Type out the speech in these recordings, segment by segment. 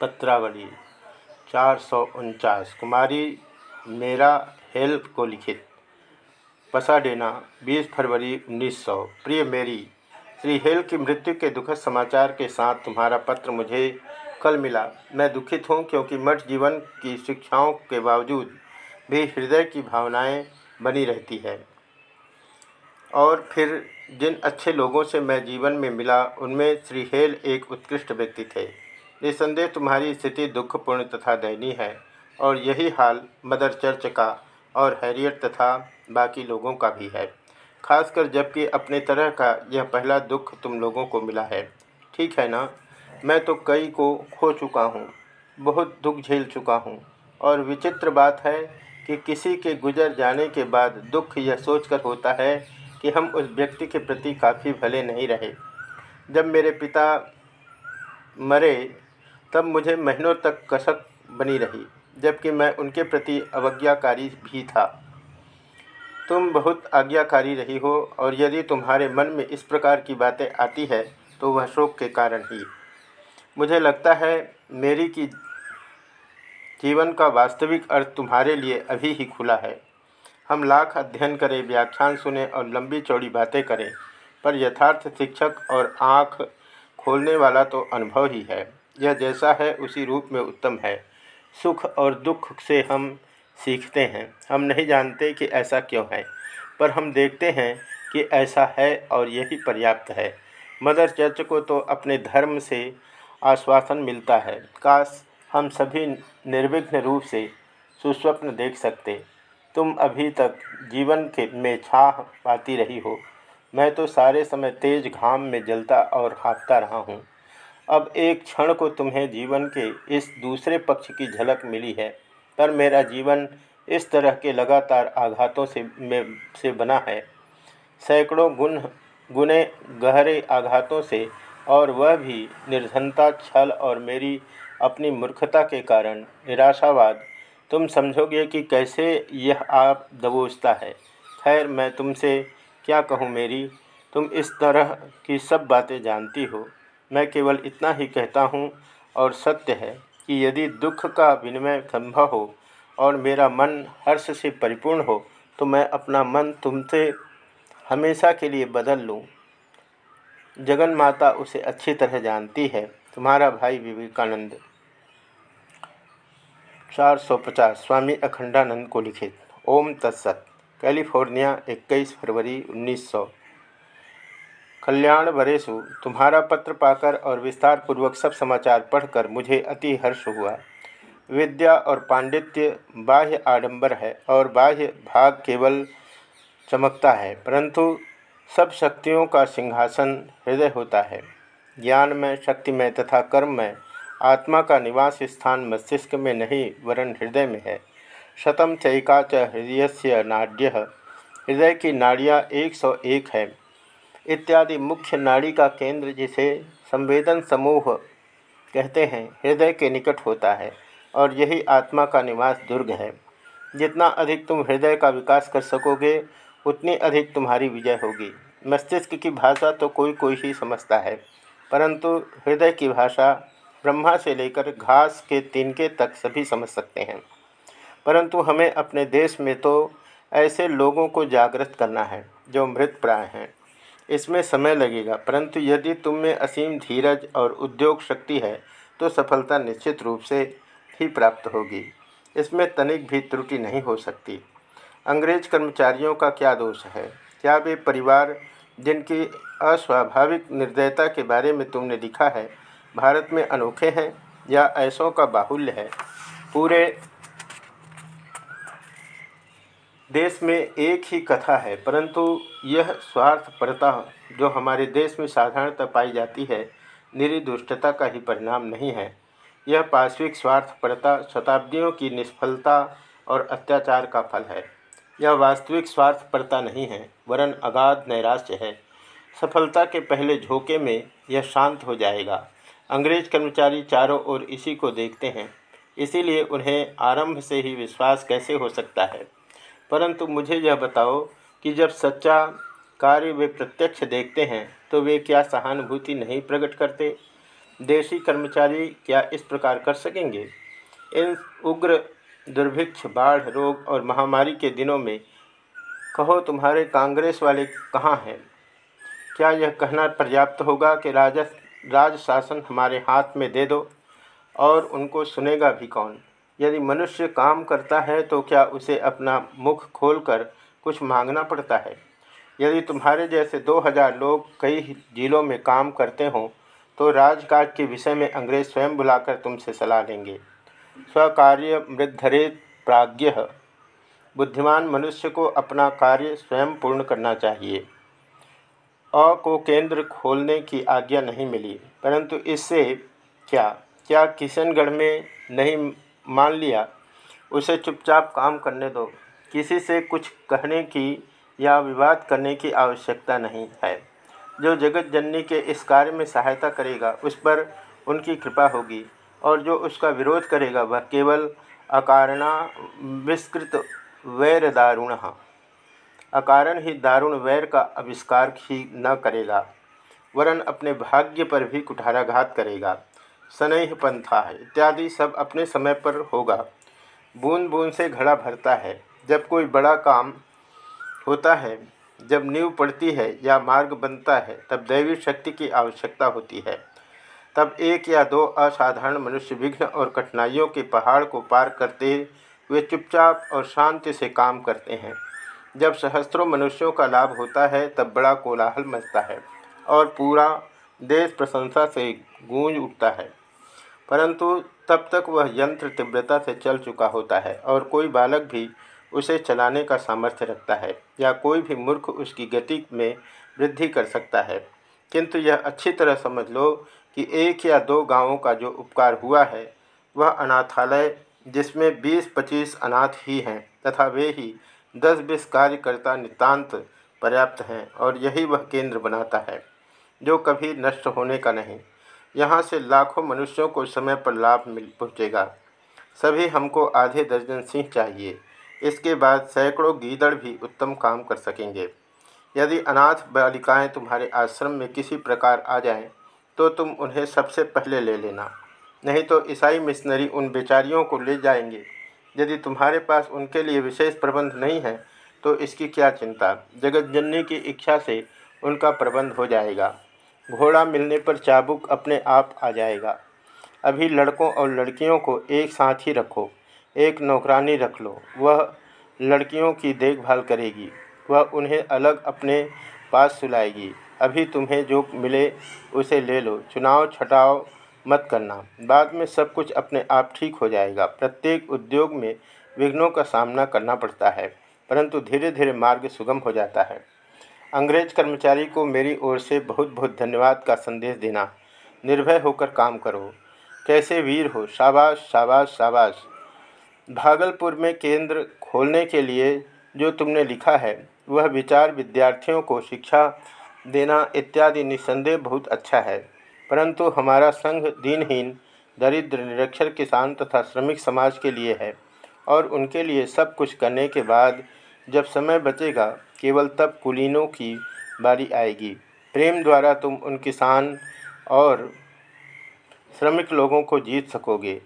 पत्रावली, चार सौ उनचास। कुमारी, मेरा हेल्प को लिखित। पसाडेना 20 फरवरी 1900 प्रिय मेरी, श्री हेल की मृत्यु के दुखद समाचार के साथ तुम्हारा पत्र मुझे कल मिला। मैं दुखित हूँ क्योंकि मठ जीवन की शिक्षाओं के बावजूद भी हृदय की भावनाएँ बनी रहती है। और फिर जिन अच्छे लोगों से मैं जीवन में मिला, उनमें श्री हेल एक उत्कृष्ट व्यक्ति थे। निसंदेह तुम्हारी स्थिति दुखपूर्ण तथा दयनीय है, और यही हाल मदर चर्च का और हैरियट तथा बाकी लोगों का भी है। खासकर जबकि अपने तरह का यह पहला दुख तुम लोगों को मिला है। ठीक है ना? मैं तो कई को खो चुका हूँ, बहुत दुख झेल चुका हूँ, और विचित्र बात है कि किसी के गुजर जाने के बाद दुख यह सोचकर होता है कि हम उस व्यक्ति के प्रति काफ़ी भले नहीं रहे। जब मेरे पिता मरे तब मुझे महीनों तक कसक बनी रही, जबकि मैं उनके प्रति अवज्ञाकारी भी था। तुम बहुत आज्ञाकारी रही हो, और यदि तुम्हारे मन में इस प्रकार की बातें आती है तो वह शोक के कारण ही। मुझे लगता है, मेरी की जीवन का वास्तविक अर्थ तुम्हारे लिए अभी ही खुला है। हम लाख अध्ययन करें, व्याख्यान सुने और लंबी चौड़ी बातें करें, पर यथार्थ शिक्षक और आँख खोलने वाला तो अनुभव ही है। यह जैसा है, उसी रूप में उत्तम है। सुख और दुख से हम सीखते हैं। हम नहीं जानते कि ऐसा क्यों है, पर हम देखते हैं कि ऐसा है और यही पर्याप्त है। मदर चर्च को तो अपने धर्म से आश्वासन मिलता है। काश हम सभी निर्विघ्न रूप से सुस्वप्न देख सकते। तुम अभी तक जीवन के में छा पाती रही हो। मैं तो सारे समय तेज घाम में जलता और हाँफता रहा हूँ। अब एक क्षण को तुम्हें जीवन के इस दूसरे पक्ष की झलक मिली है, पर मेरा जीवन इस तरह के लगातार आघातों से में, से बना है। सैकड़ों गुण, गुने गहरे आघातों से, और वह भी निर्धनता, छल और मेरी अपनी मूर्खता के कारण निराशावाद। तुम समझोगे कि कैसे यह आप दबोचता है। खैर, मैं तुमसे क्या कहूँ मेरी? तुम इस तरह की सब बातें जानती हो। मैं केवल इतना ही कहता हूँ और सत्य है कि यदि दुख का विनिमय संभव हो और मेरा मन हर्ष से परिपूर्ण हो तो मैं अपना मन तुमसे हमेशा के लिए बदल लूँ। जगन माता उसे अच्छी तरह जानती है। तुम्हारा भाई विवेकानंद। 450 स्वामी अखंडानंद को लिखित। ओम तत्सत। कैलिफ़ोर्निया 21 फरवरी 1900 कल्याण वरेशु तुम्हारा पत्र पाकर और विस्तार पूर्वक सब समाचार पढ़कर मुझे अति हर्ष हुआ। विद्या और पांडित्य बाह्य आडंबर है और बाह्य भाग केवल चमकता है, परंतु सब शक्तियों का सिंहासन हृदय होता है। ज्ञान में शक्तिमय तथा कर्म में, आत्मा का निवास स्थान मस्तिष्क में नहीं वरण हृदय में है। शतम चैका च हृदय से नाड्य, हृदय की नाड़ियाँ एक सौ एक है। इत्यादि मुख्य नाड़ी का केंद्र जिसे संवेदन समूह कहते हैं, हृदय के निकट होता है और यही आत्मा का निवास दुर्ग है। जितना अधिक तुम हृदय का विकास कर सकोगे, उतनी अधिक तुम्हारी विजय होगी। मस्तिष्क की भाषा तो कोई कोई ही समझता है, परंतु हृदय की भाषा ब्रह्मा से लेकर घास के तिनके तक सभी समझ सकते हैं। परंतु हमें अपने देश में तो ऐसे लोगों को जागृत करना है, जो मृत प्राय हैं। इसमें समय लगेगा, परंतु यदि तुम में असीम धीरज और उद्योग शक्ति है तो सफलता निश्चित रूप से ही प्राप्त होगी। इसमें तनिक भी त्रुटि नहीं हो सकती। अंग्रेज़ कर्मचारियों का क्या दोष है? क्या वे परिवार, जिनकी अस्वाभाविक निर्दयता के बारे में तुमने लिखा है, भारत में अनोखे हैं या ऐसों का बाहुल्य है? पूरे देश में एक ही कथा है, परंतु यह स्वार्थपरता जो हमारे देश में साधारणतः पाई जाती है, निरिदुष्टता का ही परिणाम नहीं है। यह पार्श्विक स्वार्थपरता शताब्दियों की निष्फलता और अत्याचार का फल है। यह वास्तविक स्वार्थपरता नहीं है, वरन अगाध नैराश्य है। सफलता के पहले झोंके में यह शांत हो जाएगा। अंग्रेज़ कर्मचारी चारों ओर इसी को देखते हैं। इसीलिए उन्हें आरंभ से ही विश्वास कैसे हो सकता है? परंतु मुझे यह बताओ कि जब सच्चा कार्य वे प्रत्यक्ष देखते हैं तो वे क्या सहानुभूति नहीं प्रकट करते? देशी कर्मचारी क्या इस प्रकार कर सकेंगे? इन उग्र, दुर्भिक्ष, बाढ़, रोग और महामारी के दिनों में कहो तुम्हारे कांग्रेस वाले कहाँ हैं? क्या यह कहना पर्याप्त होगा कि राज शासन हमारे हाथ में दे दो और उनको सुनेगा भी कौन? यदि मनुष्य काम करता है तो क्या उसे अपना मुख खोलकर कुछ मांगना पड़ता है? यदि तुम्हारे जैसे दो हज़ार लोग कई जिलों में काम करते हों तो राजकाज के विषय में अंग्रेज़ स्वयं बुलाकर तुमसे सलाह लेंगे। स्वकार्य मृद्धरे प्राज्ञ। बुद्धिमान मनुष्य को अपना कार्य स्वयं पूर्ण करना चाहिए। अ को केंद्र खोलने की आज्ञा नहीं मिली, परंतु इससे क्या? क्या किशनगढ़ में नहीं मान लिया, उसे चुपचाप काम करने दो। किसी से कुछ कहने की या विवाद करने की आवश्यकता नहीं है। जो जगत जननी के इस कार्य में सहायता करेगा, उस पर उनकी कृपा होगी। और जो उसका विरोध करेगा, वह केवल अकारणा विस्कृत वैर दारुण अकारण ही दारुण वैर का आविष्कार ही न करेगा। वरन अपने भाग्य पर भी कुठाराघात करेगा। स्नेह पंथा है, इत्यादि सब अपने समय पर होगा। बूंद बूंद से घड़ा भरता है। जब कोई बड़ा काम होता है, जब नींव पड़ती है या मार्ग बनता है, तब दैवी शक्ति की आवश्यकता होती है। तब एक या दो असाधारण मनुष्य विघ्न और कठिनाइयों के पहाड़ को पार करते वे चुपचाप और शांति से काम करते हैं। जब सहस्त्रों मनुष्यों का लाभ होता है, तब बड़ा कोलाहल मचता है और पूरा देश प्रशंसा से गूंज उठता है। परंतु तब तक वह यंत्र तीव्रता से चल चुका होता है और कोई बालक भी उसे चलाने का सामर्थ्य रखता है या कोई भी मूर्ख उसकी गति में वृद्धि कर सकता है। किंतु यह अच्छी तरह समझ लो कि एक या दो गाँवों का जो उपकार हुआ है, वह अनाथालय जिसमें 20-25 अनाथ ही हैं तथा वे ही 10-20 कार्यकर्ता नितांत पर्याप्त हैं और यही वह केंद्र बनाता है, जो कभी नष्ट होने का नहीं। यहाँ से लाखों मनुष्यों को समय पर लाभ मिल पहुँचेगा। सभी हमको आधे दर्जन सिंह चाहिए। इसके बाद सैकड़ों गीदड़ भी उत्तम काम कर सकेंगे। यदि अनाथ बालिकाएँ तुम्हारे आश्रम में किसी प्रकार आ जाएँ, तो तुम उन्हें सबसे पहले ले लेना। नहीं तो ईसाई मिशनरी उन बेचारियों को ले जाएँगे। यदि तुम्हारे पास उनके लिए विशेष प्रबंध नहीं है तो इसकी क्या चिंता? जगत जननी की इच्छा से उनका प्रबंध हो जाएगा। घोड़ा मिलने पर चाबुक अपने आप आ जाएगा। अभी लड़कों और लड़कियों को एक साथ ही रखो, एक नौकरानी रख लो। वह लड़कियों की देखभाल करेगी, वह उन्हें अलग अपने पास सुलाएगी। अभी तुम्हें जो मिले उसे ले लो, चुनाव छटाव मत करना। बाद में सब कुछ अपने आप ठीक हो जाएगा। प्रत्येक उद्योग में विघ्नों का सामना करना पड़ता है, परंतु धीरे धीरे मार्ग सुगम हो जाता है। अंग्रेज़ कर्मचारी को मेरी ओर से बहुत बहुत धन्यवाद का संदेश देना। निर्भय होकर काम करो। कैसे वीर हो? शाबाश शाबाश शाबाश। भागलपुर में केंद्र खोलने के लिए जो तुमने लिखा है, वह विचार विद्यार्थियों को शिक्षा देना इत्यादि निसंदेह बहुत अच्छा है। परंतु हमारा संघ दीनहीन, दरिद्र, निरक्षर किसान तथा श्रमिक समाज के लिए है और उनके लिए सब कुछ करने के बाद जब समय बचेगा केवल तब कुलीनों की बारी आएगी। प्रेम द्वारा तुम उन किसान और श्रमिक लोगों को जीत सकोगे।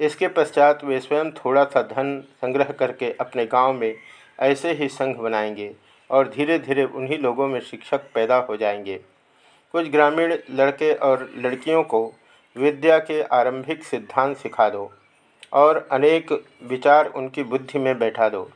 इसके पश्चात वे स्वयं थोड़ा सा धन संग्रह करके अपने गाँव में ऐसे ही संघ बनाएँगे और धीरे धीरे उन्हीं लोगों में शिक्षक पैदा हो जाएँगे। कुछ ग्रामीण लड़के और लड़कियों को विद्या के आरंभिक सिद्धांत सिखा दो और अनेक विचार उनकी बुद्धि में बैठा दो।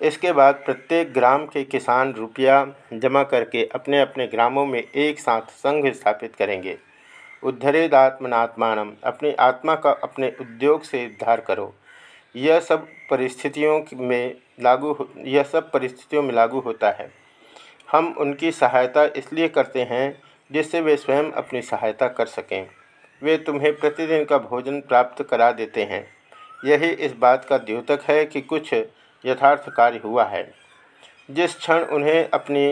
इसके बाद प्रत्येक ग्राम के किसान रुपया जमा करके अपने अपने ग्रामों में एक साथ संघ स्थापित करेंगे। उद्धरेदात्मनात्मान अपनी आत्मा का अपने उद्योग से उद्धार करो। यह सब परिस्थितियों में लागू यह सब परिस्थितियों में लागू होता है। हम उनकी सहायता इसलिए करते हैं जिससे वे स्वयं अपनी सहायता कर सकें। वे तुम्हें प्रतिदिन का भोजन प्राप्त करा देते हैं। यही इस बात का द्योतक है कि कुछ यथार्थ कार्य हुआ है। जिस क्षण उन्हें अपनी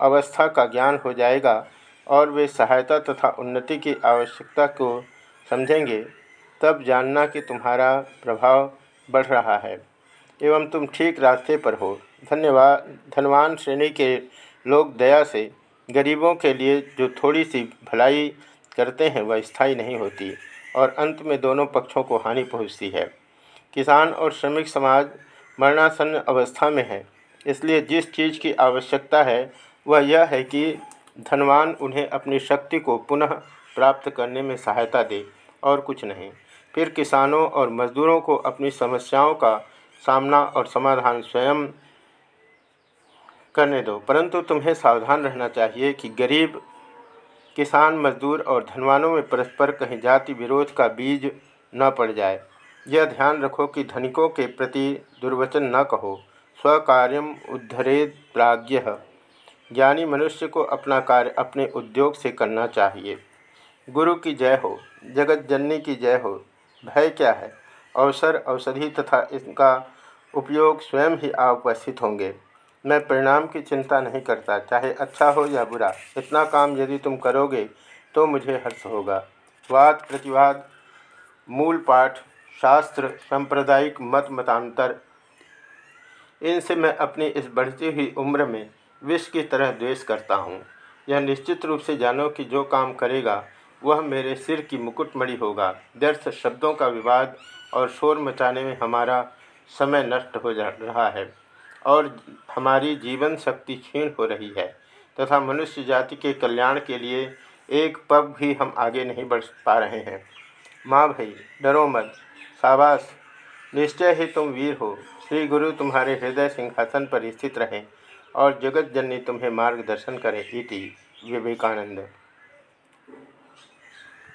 अवस्था का ज्ञान हो जाएगा और वे सहायता तथा उन्नति की आवश्यकता को समझेंगे, तब जानना कि तुम्हारा प्रभाव बढ़ रहा है एवं तुम ठीक रास्ते पर हो। धन्यवाद धनवान श्रेणी के लोग दया से गरीबों के लिए जो थोड़ी सी भलाई करते हैं, वह स्थायी नहीं होती और अंत में दोनों पक्षों को हानि पहुँचती है। किसान और श्रमिक समाज मरणासन्न अवस्था में है। इसलिए जिस चीज़ की आवश्यकता है, वह यह है कि धनवान उन्हें अपनी शक्ति को पुनः प्राप्त करने में सहायता दे और कुछ नहीं। फिर किसानों और मजदूरों को अपनी समस्याओं का सामना और समाधान स्वयं करने दो। परंतु तुम्हें सावधान रहना चाहिए कि गरीब, किसान, मजदूर और धनवानों में परस्पर कहीं जाति विरोध का बीज न पड़ जाए। यह ध्यान रखो कि धनिकों के प्रति दुर्वचन न कहो, स्वकार्यम उद्धरेद प्राज्ञ। ज्ञानी मनुष्य को अपना कार्य अपने उद्योग से करना चाहिए। गुरु की जय हो, जगत जननी की जय हो, भय क्या है? अवसर औषधि तथा इनका उपयोग स्वयं ही उपस्थित होंगे। मैं परिणाम की चिंता नहीं करता, चाहे अच्छा हो या बुरा। इतना काम यदि तुम करोगे तो मुझे हर्ष होगा। वाद, प्रतिवाद, मूल पाठ। शास्त्र, सांप्रदायिक मत, मतांतर। इनसे मैं अपनी इस बढ़ती हुई उम्र में विष की तरह द्वेष करता हूँ। यह निश्चित रूप से जानो कि जो काम करेगा, वह मेरे सिर की मुकुटमणि होगा। व्यर्थ शब्दों का विवाद और शोर मचाने में हमारा समय नष्ट हो जा रहा है और हमारी जीवन शक्ति क्षीण हो रही है तथा मनुष्य जाति के कल्याण के लिए एक पग भी हम आगे नहीं बढ़ पा रहे हैं। माँ भाई, डरो मत। शाबाश निश्चय ही तुम वीर हो। श्री गुरु तुम्हारे हृदय सिंहासन पर स्थित रहें और जगत जननी तुम्हें मार्गदर्शन करें इति विवेकानंद।